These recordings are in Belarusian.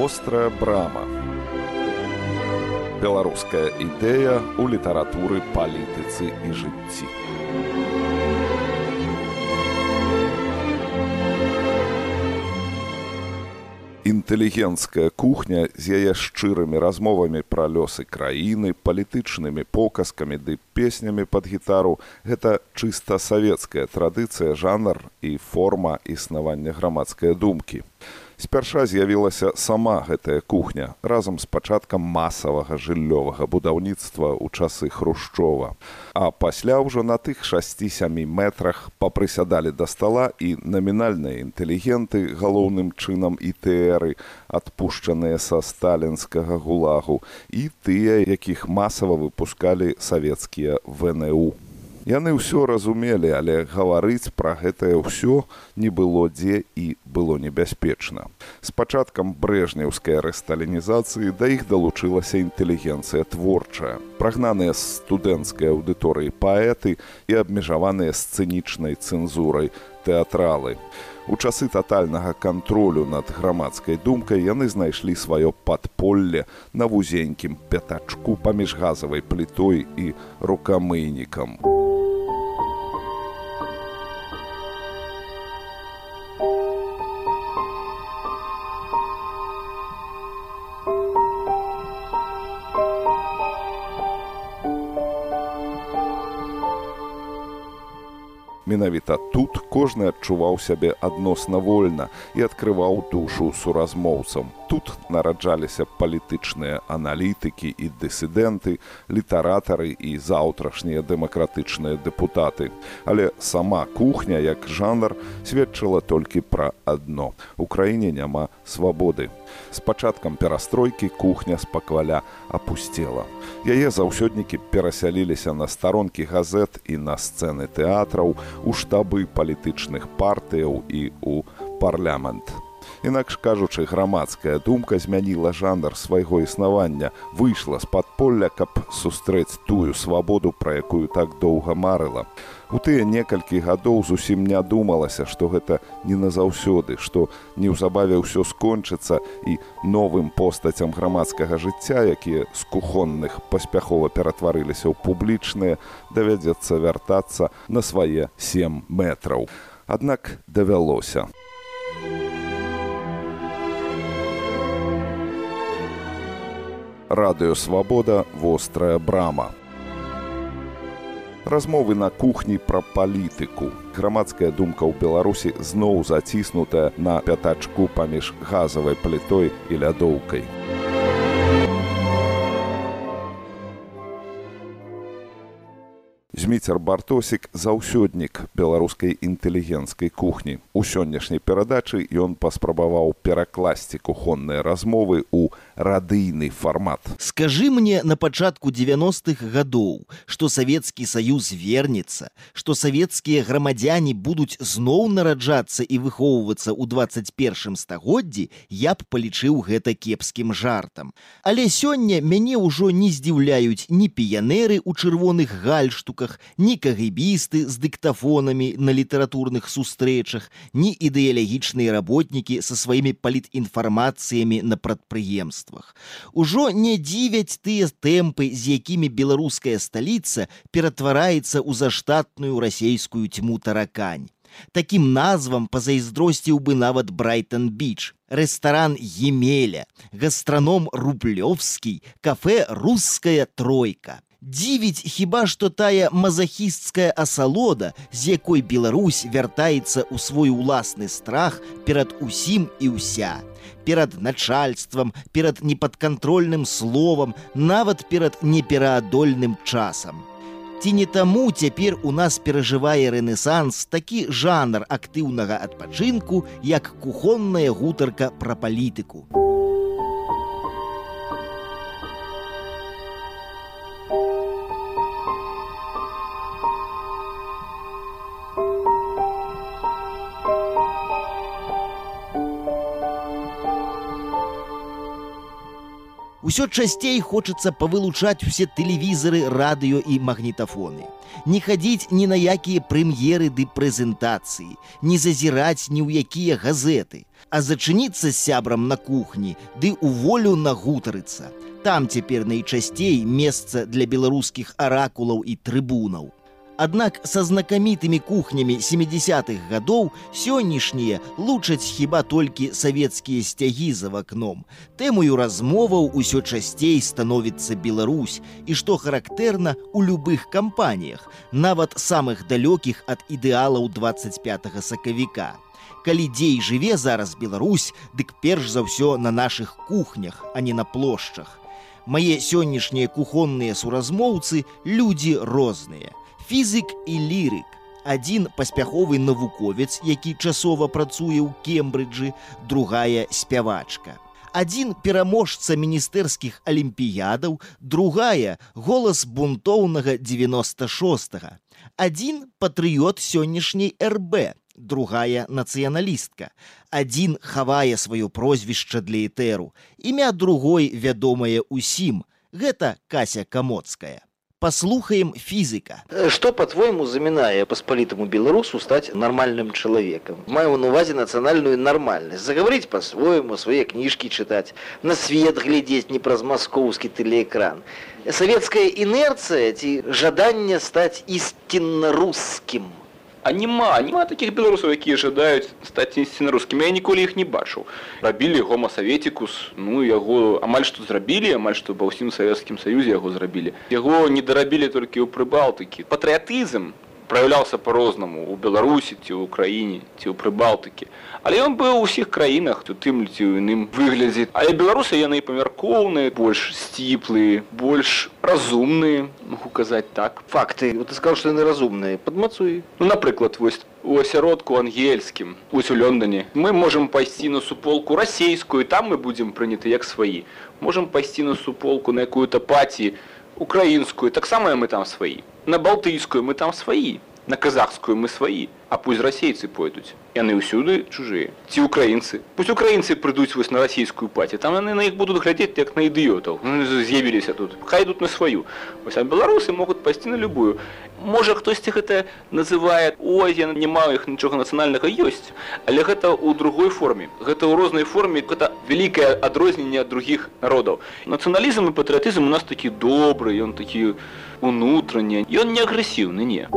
вострая брама. Беларуская ідэя ў літаратуры палітыцы і жыцці. Інтэлігенцкая кухня з яе шчырымі размовамі пра лёсы краіны палітычнымі показкамі ды песнямі пад гітару гэта чыста савецкая традыцыя жанр і форма існавання грамадскай думкі спярша з'явілася сама гэтая кухня разам з пачаткам масавага жыллёвага будаўніцтва ў часы хрушчова. А пасля ўжо на тых шасці сямі метрах папрысядалі да стала і намінальныя інтэлігенты галоўным чынам ітэры адпушчаныя са сталінскага гулагу і тыя якіх масава выпускалі савецкія внУ Яны ўсё разумелі, але гаварыць пра гэтае ўсё не было дзе і было небяспечна. З пачаткам брэжнеўскай рэсталінізацыі да іх далучылася інтэлігенцыя творчая. Прагнаныя з студэнцкай аўдыторыі паэты і абмежаваныя сцэнічнай цэнзурай тэатралы. У часы татальнага кантролю над грамадскай думкай яны знайшлі сваё падполле на вузенькім пятачку паміж газавай плітой і рукамыйнікам. Менавіта тут кожны адчуваў сябе адносна вольна і адкрываў душу суразмоўцам. Тут нараджаліся палітычныя аналітыкі і дысідэнты, літаратары і заўтрашнія дэмакратычныя дэпутаты. Але сама кухня як жанр сведчыла толькі пра адно. У краіне няма свабоды. З пачаткам перастройкі кухня спакваля апусцела. Яе заўсёднікі перасяліліся на старонкі газет і на сцэны тэатраў, у штабы палітычных партыяў і ў парламент. Інакш кажучы, грамадская думка змяніла жанр свайго існавання, выйшла з падполля, каб сустрэць тую свабоду, пра якую так доўга марыла. У тыя некалькі гадоў зусім не думалася, што гэта не назаўсёды, што неўзабаве ўсё скончыцца і новым постацям грамадскага жыцця, якія з кухонных паспяхова ператварыліся ў публічныя, давядзецца вяртацца на свае сем метраў. Аднак давялося. Радыёвабода вострая брама. Размовы на кухні пра палітыку. Грамадская думка ў Беларусі зноў заціснутая на пятачку паміж газавай плітой і лядоўкай. Зміцер бартосік заўсёднік беларускай інтэлігенцкай кухні. У сённяшняй перадачы ён паспрабаваў перакласці кухонныя размовы ў радыйны фармат. Скажы мне на пачатку 90-х гадоў, што савецкі саюз вернецца, што савецкія грамадзяне будуць зноў нараджацца і выхоўвацца ў 21 стагоддзі, я б палічыў гэта кепскім жартам. Але сёння мяне ўжо не здзіўляюць ні піянеры ў чырвоных гальштуках, ні кагібісты з дыктафонамі на літаратурных сустрэчах, ні ідэалагічныя работнікі са сваімі палітінфармацыямі на прадпрыемствах. Ужо не дзівяць тыя тэмпы, з якімі беларуская сталіца ператвараецца ў заштатную расейскую цьму таракань. Такім назвам пазайздросціў бы нават брайтон біч рэстаран емеля гастраном рублёвскі кафе руская тройка дзівіць хіба што тая мазахісцкая асалода, з якой Беларусь вяртаецца ў свой уласны страх перад усім і ўся. Перад начальствам, перад непадкантрольным словам, нават перад непераадольным часам. Ці не таму цяпер у нас перажывае рэнесанс такі жанр актыўнага адпачынку, як кухонная гутарка пра палітыку. Усё часцей хочацца павылучаць усе тэлевізары, радыё і магнітафоны. Не хадзіць ні на якія прэм'еры ды прэзентацыі, не зазіраць ні ў якія газеты, а зачыніцца з сябрам на кухні ды ў волю нагутарыцца. Там цяпер найчасцей месца для беларускіх аракулаў і трыбунаў. Аднак са знакамітымі кухнямі 70-х гадоў сённяшнія лучаць хіба толькі савецкія сцягі за вакном. Тэмою размоваў усё часцей становіцца Беларусь і што характэрна у любых кампаніях, нават самых далёкіх ад ідэалаў 25 сакавіка. Калі дзей жыве зараз Беларусь, дык перш за ўсё на нашых кухнях, а не на плошчах. Мае сённяшнія кухонныя суразмоўцы людзі розныя фізік і лірык. Адзін паспяховы навуковец, які часова працуе ў кембриджы, другая спявачка. Адзін пераможца міністэрскіх алімпіядаў, другая голас бунтоўнага 96. -го. Адзін патрыёт сённяшняй РБ, другая нацыяналістка. Адзін хавае сваё прозвішча для этэру. Імя другой вядомае ўсім. Гэта Кася Камоцкая. Послухаем фізика. Что, по-твоему, заминая посполитому белорусу стать нормальным человеком? Маю на увазе национальную нормальность. Заговорить по-своему, свои книжки читать, на свет глядеть не праз московский телеэкран. Советская инерция, эти жадание стать истинно русским – а няма няма таких беларусаў якія жадаюць стаць ісціна рускімі я ніколі іх не бачыў рабілі гомасаветікус ну яго амаль што зрабілі амаль што ва ўсім савецкім саюзе яго зрабілі яго не дарабілі толькі ў прыбалтыкі патрыятызм праяўляўся по-рознаму у беларусі ці ў краіне ці ў прыбалтыкі але ён быў у ўсіх краінах то тым ці ў іным выглядзе але беларусы яны памяркоўныя больш сціплыя больш разумныя могу казаць так. Факты вот ты сказал что яны разумныя падмацуй ну напрыклад вось у асяродку ангельскім ось у лёндане мы можемм пайсці на суполку расійскую там мы будзем прыняты як сваі можемм пайсці на суполку на якую-то паці украінскую таксама мы там сваі на балтыйскую мы там сваі на казахскую мы сваі а пусть расейцы пойдуць яны ўсюды чужыя ці украінцы пусть украінцы прыйдуць вось на расійскую паці там яны на іх будуць глядзець як на ідыётаў ну, з'явіліся тут хай тут на сваю вось а беларусы могуць пайсці на любую. Можа хтосьці гэта называе ой я не маю іх нічога нацыянальнага ёсць але гэта ў другой форме. Гэта ў рознай форме гэта вялікае адрозненне ад другіх народаў нацыяналізм і патрыятызм у нас такі добры ён такі унутраны ён не агрэсіўны не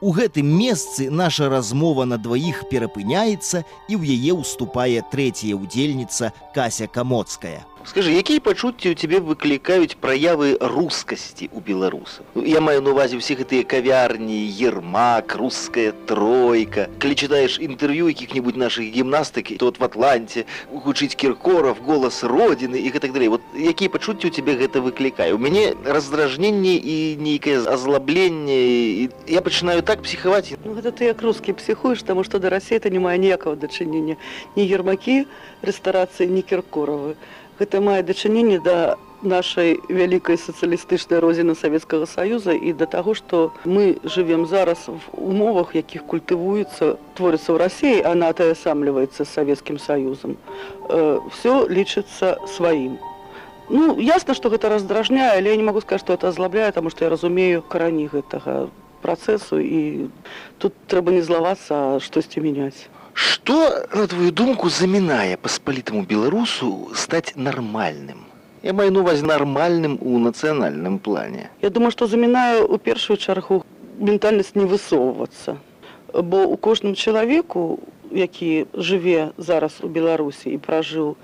У гэтым месцы наша размова на дваіх перапыняецца і ў яе ўступае трэцяя ўдзельніца Кася Камоцкая. Скажи, якія пачуцці ў цябе выклікаюць праявы рускасці ў беларусах? Ну, я маю на увазе ўсе гэтыя кавярні, ермак, руская тройка. Калі чытаеш інтэрв'ю якіх-небудзь нашых гімнастыкі, то вот в Атланце гучыць кіркоров, голас родины і гэтак далей. Вот якія пачуцці ў цябе гэта выклікае? У мяне раздражненне і нейкае азлабленне. Я пачынаю так псіхаваць. Ну, гэта ты як рускі псіхуеш, таму што да рассея не мае ніякага дачынення. Ні ермакі рэстарацыі, ні кіркоравы гэта мае дачыненне да нашай вялікай сацыялістычнай розіны савецкага саюза і да таго што мы жывем зараз в умовах якіх культывуецца творыцца ў рассіі она атаясамліваецца савецкім саюзам. Э, все лічыцца сваім. Ну ясна што гэта раздражняе але я не могу сказать што это азлабляе таму што я разумею карані гэтага працэсу і тут трэба не злавацца штосьці мяняць Что, на твою думку, заминая посполитому белорусу стать нормальным? Я маю на увазе нормальным у нацыянальным плане. Я думаю, што замінаю у першую чаргу ментальнасць не высоўвацца. Бо у кожным чалавеку, які жыве зараз у Беларусі і пражыў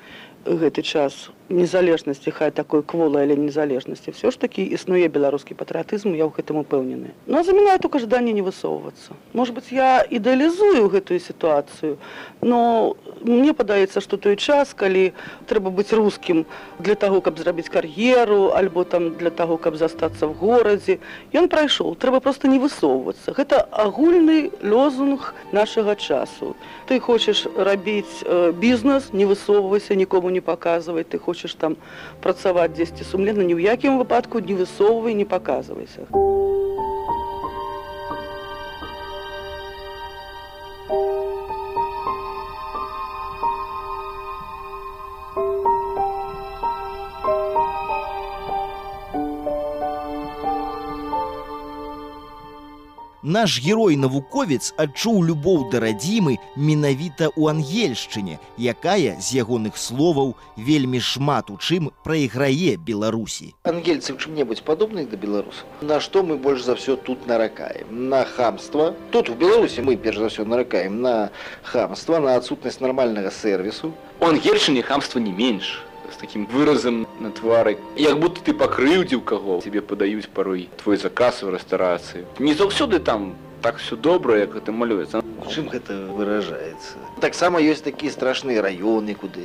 гэты час незалежнасці хай такой кволы але незалежнасці все ж таки існуе беларускі патрыятызм я ў гэтым упэўнены но замінаю только жаданне не высоўвацца может быть я ідэалізую гэтую сітуацыю но мне падаецца что той час калі трэба быць рускім для того каб зрабіць кар'еру альбо там для того каб застацца в горадзе ён прайшоў. Трэба просто не высоўвацца гэта агульны лозунг нашага часу. Ты хочаш рабіць э, бізнес не высоўвайся нікому не показывай ты хочешь хочаш там працаваць дзесьці сумленна ні ў якім выпадку не высоўвай не паказвайся Наш герой-навуковец адчуў любоў да радзімы менавіта ў ангельшчыне, якая, з ягоных словаў, вельмі шмат у чым прайграе Беларусі. Ангельцы в чым-небудзь падобных да беларусаў. На што мы больш за ўсё тут наракаем? На хамства. Тут у Беларусі мы перш за ўсё наракаем на хамства, на адсутнасць нармальнага сервісу. У ангельшыне хамства не менш з таким выразам на твары як будто ты пакрыўдзіў каго тебе падаюць парой твой заказ у рэстарацыі не заўсёды там так все добра як гэта малюецца чым гэта выражаецца? Таксама ёсць такія страшныя раёны, куды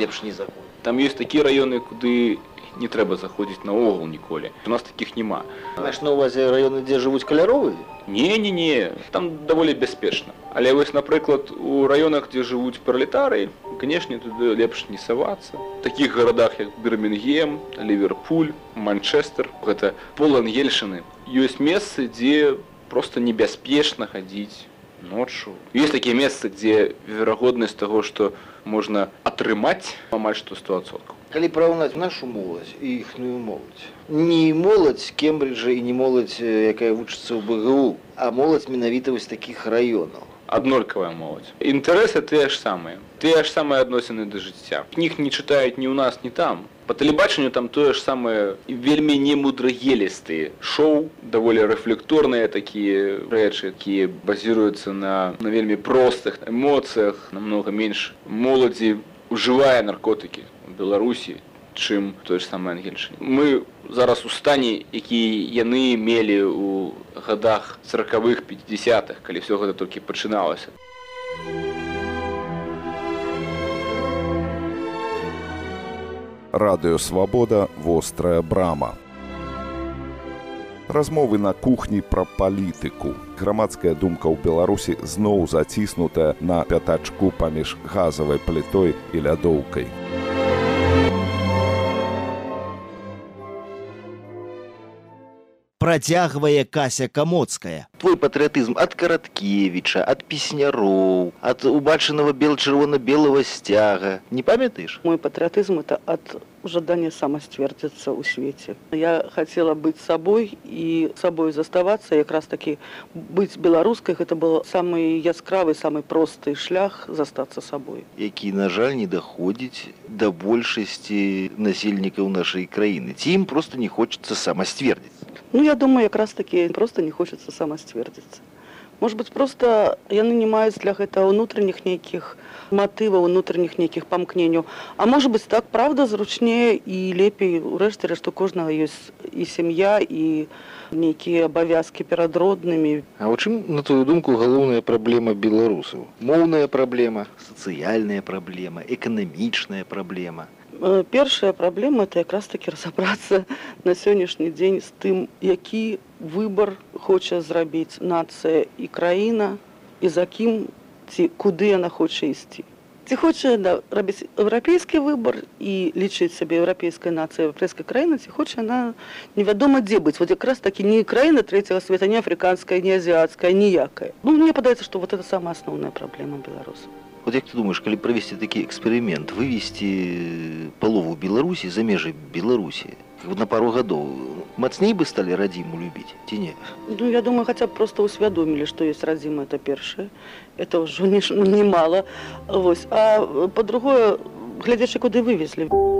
лепш не заходзіць. там ёсць такія раёны куды не трэба заходзіць наогул ніколі у нас таких няма Маеш на ўвазе раёны, дзе жывуць каляровыя? не не не там даволі бяспечна але вось напрыклад у раёнах дзе жывуць пралетары канешне туды лепш не савацца такіх гарадах як бірмінгем ліверпуль манчестер гэта полангельшаны ёсць месцы дзе просто небяспечна хадзіць ноччу есть такія месцы дзе верагоднасць таго што можна атрымаць амаль што 100соткаў Калі параўнаць нашу моладзь і іхную моладзь. Не моладзь Кембриджа і не моладзь, якая вучыцца ў БГУ, а моладзь менавіта вось такіх раёнаў. аднолькавая моладзь. Інтарэсы тыя ж самыя. Тыя ж самыя адносіны да жыцця. Кніг не чытаюць ні ў нас ні там. По тэлебачанню там тое ж самае вельмі немудрагелістыя шоу даволі рэфлекторныя такія рэчы якія базіруюцца на на вельмі простых эмоцыях. Намного менш моладзі ужывае наркотыкі беларусі чым той ж самы ангельчын мы зараз у стане які яны мелі ў гадах сороквых 50-х калі все гэта толькі пачыналася Радыё Свабода вострая брама. Размовы на кухні пра палітыку. Грамадская думка ў Беларусі зноў заціснутая на пятачку паміж газавай плітой і лядоўкай. Працягвае Кася Камоцкая. Твой патрыятызм ад караткевіча, ад песняроў, ад убачанага бел-чырвона-белага сцяга. Не памятаеш? мой патрыятызм это ад жадання самасцвердзіцца ў свеце я хацела быць сабой і сабой заставацца якраз такі быць беларускай гэта был самы яскравы самы просты шлях застацца сабой які на жаль не даходзіць да большасці насельнікаў нашай краіны ці ім просто не хочацца самасцвердзіць ну я думаю якраз такі просто не хочацца самасцвердзіцца может быть просто яны не маюць для гэтага ўнутраных нейкіх матываў унутраных нейкіх памкненняў. А может быть так правда зручнее і лепей урэшце рэшт у кожнага ёсць і сям'я і нейкія абавязкі перад роднымі. А ў чым на твою думку галоўная праблема беларусаў? Моўная праблема сацыяльная праблема эканамічная праблема першая праблема это якраз таки разабрацца на сённяшні дзень з тым які выбар хоча зрабіць нацыя і краіна і за кім ці куды яна хоча ісці ці хоча да, рабіць еўрапейскі выбар і лічыць сабе еўрапейская нацыя еўрапейская краіна ці хоча яна невядома дзе быць вот якраз такі не краіна трэцяга света не афрыканская не азіацкая ніякая ну мне падаецца што вот это самая асноўная праблема беларусаў Вот як ты думаешь калі правесці такі эксперымент вывесці палову беларусі за межы беларусі на пару гадоў мацней бы сталі радзіму любіць ці не Ну, я думаю, хотя бы просто усвядомили, что есть родимое, это первое. Это уже не, немало. Вось. А э, по-другое, глядячи, куды вывезли. А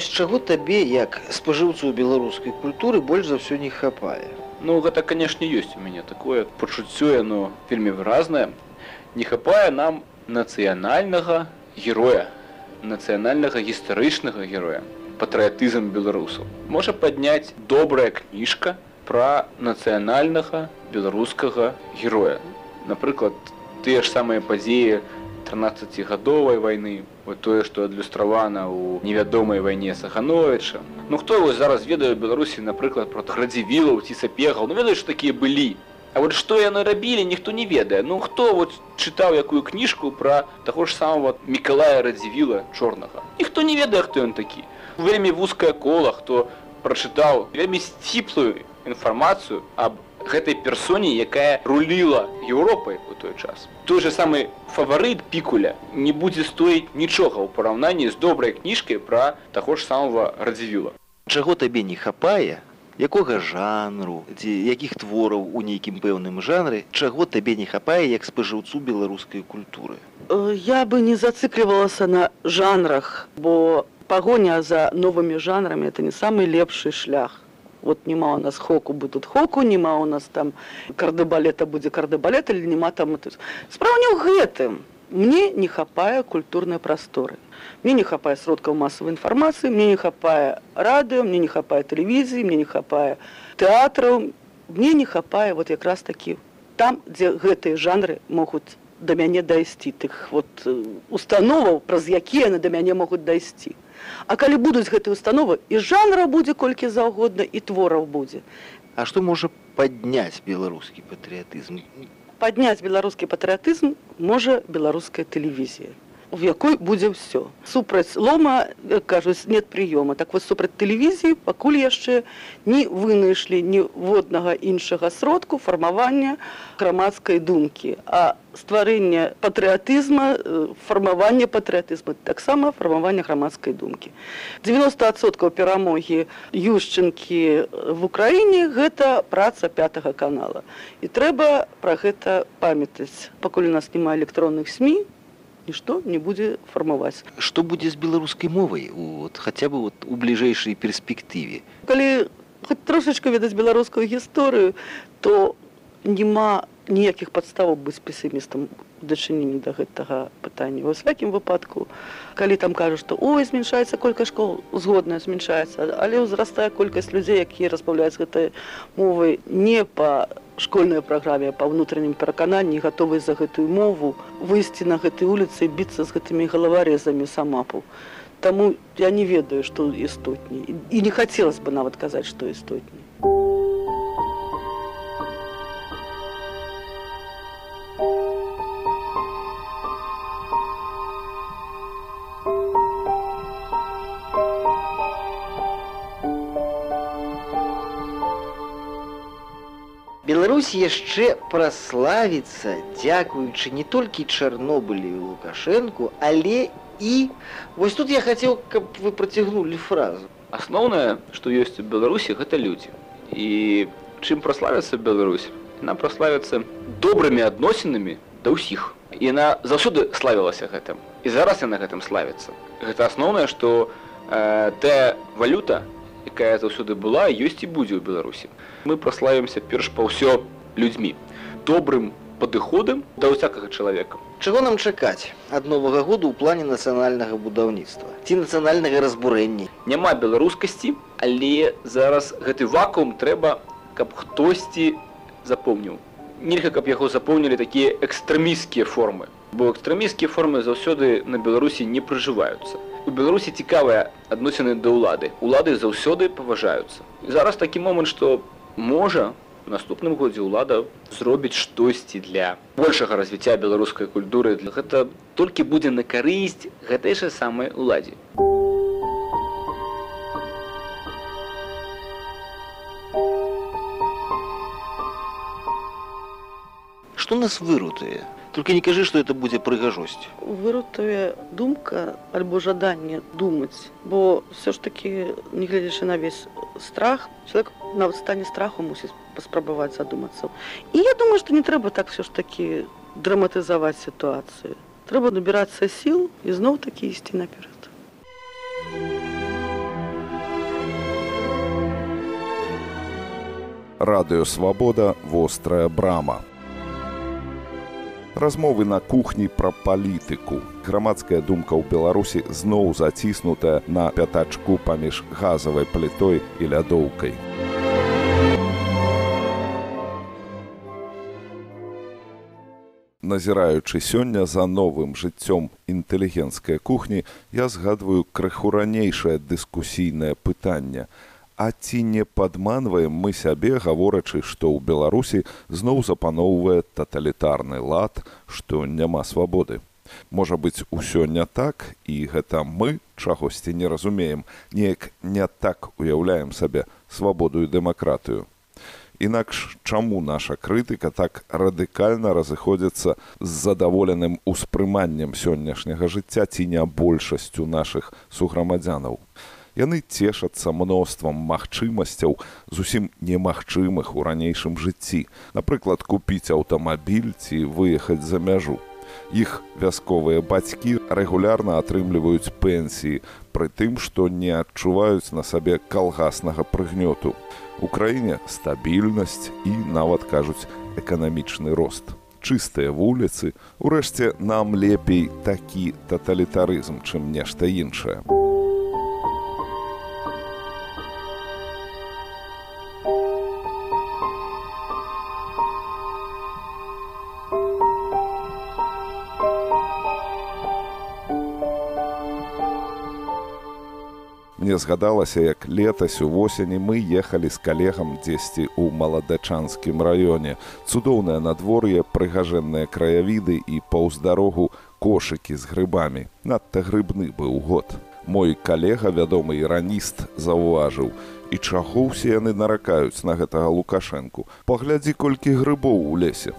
вось чаго табе як спажыўцу беларускай культуры больш за ўсё не хапае Ну гэта канешне ёсць у мяне такое пачуццё яно вельмі выразнае. Не хапае нам нацыянальнага героя нацыянальнага гістарычнага героя патрыятызм беларусаў. Можа падняць добрая кніжка пра нацыянальнага беларускага героя. Напрыклад тыя ж самыя падзеі 13гадовай вайны вот тое што адлюстравана ў невядомай вайне сахановича Ну хто вось зараз ведае беларусі напрыклад про градзівілаў ці сапегаў? Ну ведаеш такія былі? А вот што яны рабілі ніхто не ведае. Ну хто вот чытаў якую кніжку пра таго ж самого мікалая радзівіла чорнага? Ніхто не ведае хто ён такі. Вельмі вузкае кола хто прачытаў вельмі сціплую інфармацыю аб гэтай персоне якая руліла еўропай у той час. Той же самы фаварыт пікуля не будзе стоіць нічога ў параўнанні з добрай кніжкай пра таго ж самого радзівіла. Чаго табе не хапае? Якога жанру ці якіх твораў у нейкім пэўным жанры чаго табе не хапае як спажыўцу беларускай культуры? Э, Я бы не зацикливалася на жанрах, бо погоня за новыми жанрами это не самый лепший шлях. Вот нема у нас хоку будут хоку, нема у нас там кардебалета будзе кардебалет или нема там. Справа не ў гэтым. Мне не хапае культурнай прасторы. Мне не хапае сродкаў масавай інфармацыі, мне не хапае радыё, мне не хапае тэлевізіі, мне не хапае тэатраў, мне не хапае вот якраз такі там, дзе гэтыя жанры могуць да мяне дайсці тых вот э, установаў праз якія яны да мяне могуць дайсці А калі будуць гэтыя установы і жанра будзе колькі заўгодна і твораў будзе. А што можа падняць беларускі патрыятызм? Падняць беларускі патрыятызм можа беларуская тэлевізія в якой будзе ўсё супраць лома кажуць нет прыёма так вот супраць тэлевізіі пакуль яшчэ не вынайшлі ніводнага іншага сродку фармавання грамадскай думкі а стварэнне патрыятызма фармаванне патрыятызма таксама фармавання грамадскай думкі 90соткаў перамогі юшчынкі в украіне гэта праца пятага канала. І трэба пра гэта памятаць. Пакуль у нас няма электронных сМ нішто не будзе фармаваць што будзе з беларускай мовай вот хаця бы вот у бліжэйшай перспектыве калі хоць трошачка ведаць беларускую гісторыю то няма ніякіх падставаў быць песімістам дачыненні да гэтага пытання. Ва всякім выпадку калі там кажуць што ой змяншаецца колькасць школ згодная змяншаецца але ўзрастае колькасць людзей якія распаўляюць гэтай мовай не па школьнай праграме па ўнутраным перакананні гатовы за гэтую мову выйсці на гэтай вуліцы біцца з гэтымі галаварэзамі самапу. Таму я не ведаю што істотней. І не хацелось бы нават казаць што істотней Беларусь яшчэ праславіцца дзякуючы не толькі чарнобылю і лукашэнку але і вось тут я хацеў каб вы працягнулі фразу. Асноўнае што ёсць у беларусі гэта людзі. І чым праславіцца Беларусь? Яна праславіцца добрымі адносінамі да ўсіх. Яна заўсёды славілася гэтым. І зараз яна гэтым славіцца. Гэта асноўнае што э, тая валюта якая заўсёды была ёсць і будзе ў беларусі. Мы праславімся перш па ўсё людзьмі. Добрым падыходам да ўсякага чалавека. Чаго нам чакаць ад новага году ў плане нацыянальнага будаўніцтва ці нацыянальнага разбурэння? Няма беларускасці але зараз гэты вакуум трэба каб хтосьці запомніў. Нельга каб яго запомнілі такія экстрэміскія формы бо экстрэміскія формы заўсёды на беларусі не прыжываюцца у беларусі цікавыя адносіны да ўлады. Улады заўсёды паважаюцца. Зараз такі момант што можа у наступным годзе ўлада зробіць штосьці для большага развіцця беларускай культуры. Гэта толькі будзе на карысць гэтай жа самай уладзе. Што нас вырутае только не кажы што это будзе прыгажосць вырутая думка альбо жаданне думаць бо все ж таки не гледзячы на весь страх человек нават стане страху мусіць паспрабаваць задумацца. І я думаю что не трэба так все ж таки драматызаваць сітуацыю. Трэба набірацца сіл і зноў такі ісці наперад. Радыё свабода вострая брама размовы на кухні пра палітыку. Грамадская думка ў Беларусі зноў заціснутая на пятачку паміж газавай плітой і лядоўкай. Назіраючы сёння за новым жыццём інтэлігенцкай кухні, я згадваю крыху ранейшае дыскусійнае пытанне. А ці не падманваем мы сябе, гаворачы, што ў Беларусі зноў запаноўвае таталітарны лад, што няма свабоды. Можа быць, усё не так і гэта мы чагосьці не разумеем, неяк не так уяўляем сабе свабоду і дэмакратыю. Інакш чаму наша крытыка так радыкальна разыходзіцца з задаволеным успрыманнем сённяшняга жыцця ці не большасцю нашых суграмадзянаў. Яны цешацца мноствам магчымасцяў зусім немагчымых у ранейшым жыцці, напрыклад, купіць аўтамабіль ці выехаць за мяжу. Іх вясковыя бацькі рэгулярна атрымліваюць пенсіі, пры тым, што не адчуваюць на сабе калгаснага прыгнёту. У краіне стабільнасць і нават кажуць эканамічны рост. Чыстыя вуліцы урэшце нам лепей такі таталітарызм чым нешта іншае мне згадалася як летась увосені мы ехалі з калегам дзесьці ў маладачанскім раёне. Цудоўнае надвор'е прыгажэнныя краявіды і паўз дарогу кошыкі з грыбамі. Надта грыбны быў год. Мой калега вядомы іраніст заўважыў і чаго ўсе яны наракаюць на гэтага лукашэнку? Паглядзі колькі грыбоў у лесе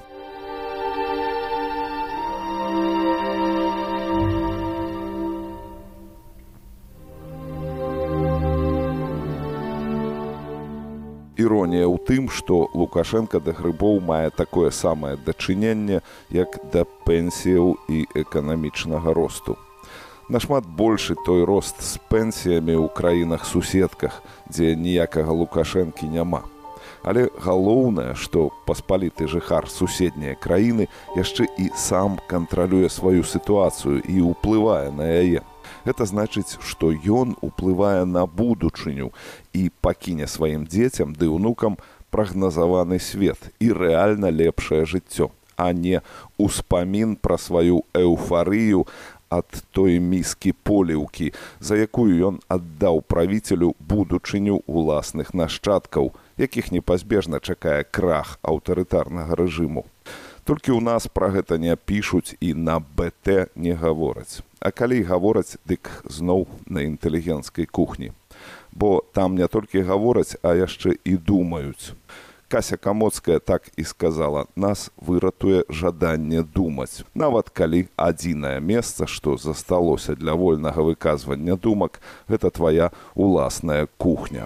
іронія ў тым, што Лукашенко да грыбоў мае такое самае дачыненне, як да пенсіяў і эканамічнага росту. Нашмат большы той рост з пенсіямі ў краінах суседках, дзе ніякага лукашэнкі няма. Але галоўнае, што паспаліты жыхар суседняй краіны яшчэ і сам кантралюе сваю сітуацыю і ўплывае на яе. Гэта значыць, што ён уплывае на будучыню і пакіне сваім дзецям ды ўнукам прагназаваны свет і рэальна лепшае жыццё, а не ўспамін пра сваю эўфарыю ад той міскі поліўкі, за якую ён аддаў правіцелю будучыню ўласных нашчадкаў, якіх непазбежна чакае крах аўтарытарнага рэжыму. Толькі ў нас пра гэта не пішуць і на БТ не гавораць. А калі гавораць, дык зноў на інтэлігенцкай кухні. Бо там не толькі гавораць, а яшчэ і думаюць. Кася камоцкая так і сказала: нас выратуе жаданне думаць. Нават калі адзінае месца, што засталося для вольнага выказвання думак, гэта твая уласная кухня.